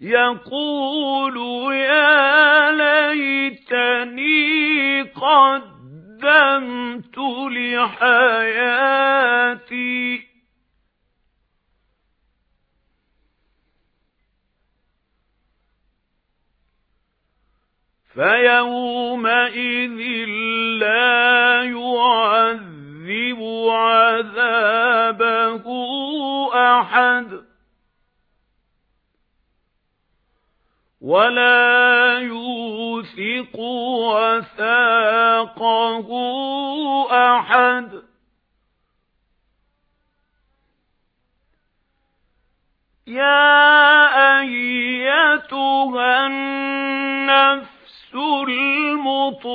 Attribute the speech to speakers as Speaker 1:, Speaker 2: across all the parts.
Speaker 1: يَقُولُ يَا لَيْتَنِي قَدَّمْتُ لِحَيَاتِي. فَيَوْمَئِذٍ لَّا يُعَذِّبُ عَذَابَهُ أَحَدٌ. وَلَا يُوثِقُ وَثَاقَهُ أَحَدٌ يَا أَيَّتُهَا النَّفْسُ الْمُطْمَئِنَّةُ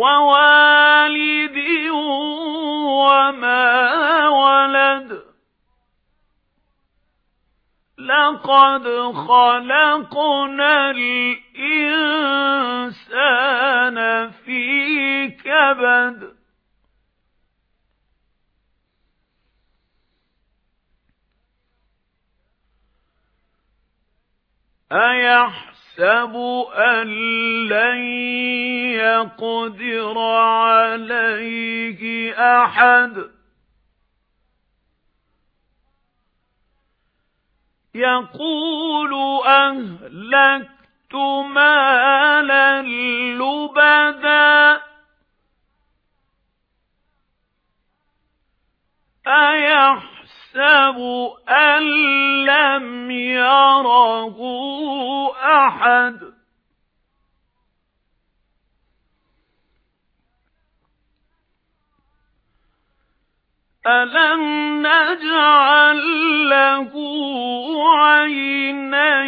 Speaker 1: وَوَالِدٍ وَمَا وَلَدَ. لَقَدْ خَلَقْنَا الْإِنسَانَ فِي كَبَدٍ. أَيَحْسَبُ يَحْسَبُ أَن لَّن يَقْدِرَ عَلَيْهِ أَحَدٌ يَقُولُ أَهْلَكْتُ مَالًا لُّبَدًا أَيَحْسَبُ أَن لَّمْ يَرَهُ أَحَدٌ أَلَمْ نَجْعَل لَّهُ عَيْنَيْنِ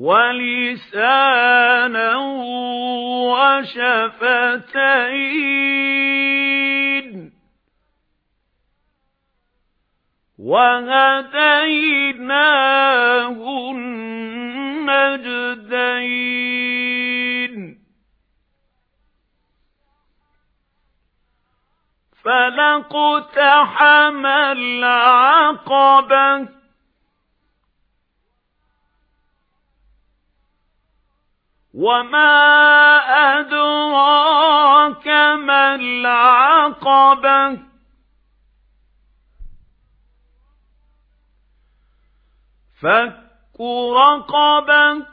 Speaker 1: وَلِسَانًا وَشَفَتَيْنِ. وَهَدَيْنَاهُ النَّجْدَيْنِ فَلَاقْتَحَمَ الْعَقَبَةَ وَمَا أَدْرَاكَ مَا الْعَقَبَةُ فَكُّ رَقَبَةٍ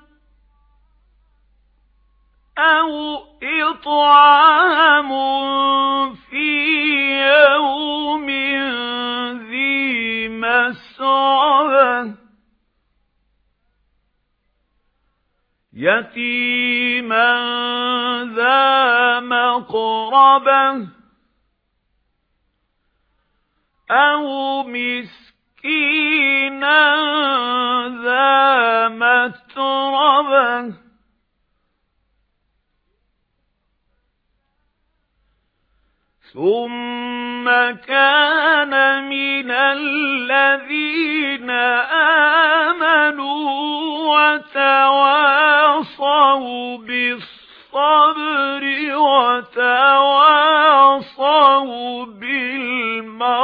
Speaker 1: أَوْ إِطْعَامٌ فِي يَوْمٍ يَتِيمًا ذَا مَقْرَبَةٍ أَوْ مِسْكِينًا ذَا مَتْرَبَةٍ ثُمَّ كَانَ مِنَ الَّذِينَ آمَنُوا وَتَوَاصَوْا بِالصَّبْرِ وَتَوَاصَوْا بِالْمَرْحَمَةِ.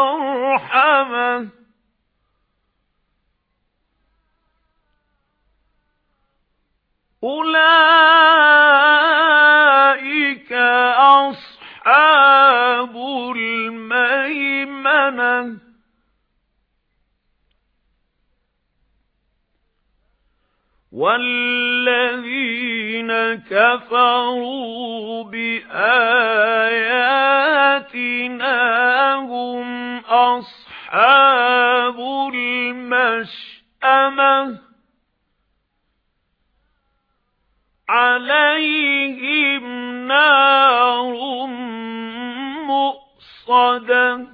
Speaker 1: أُولَئِكَ الْمَيْمَنَةِ وَالَّذِينَ كَفَرُوا بِآيَاتِنَا هُمْ أَصْحَابُ الْمَشْأَمَةِ. عَلَيْهِمْ نَارٌ مُؤْصَدَةٌ.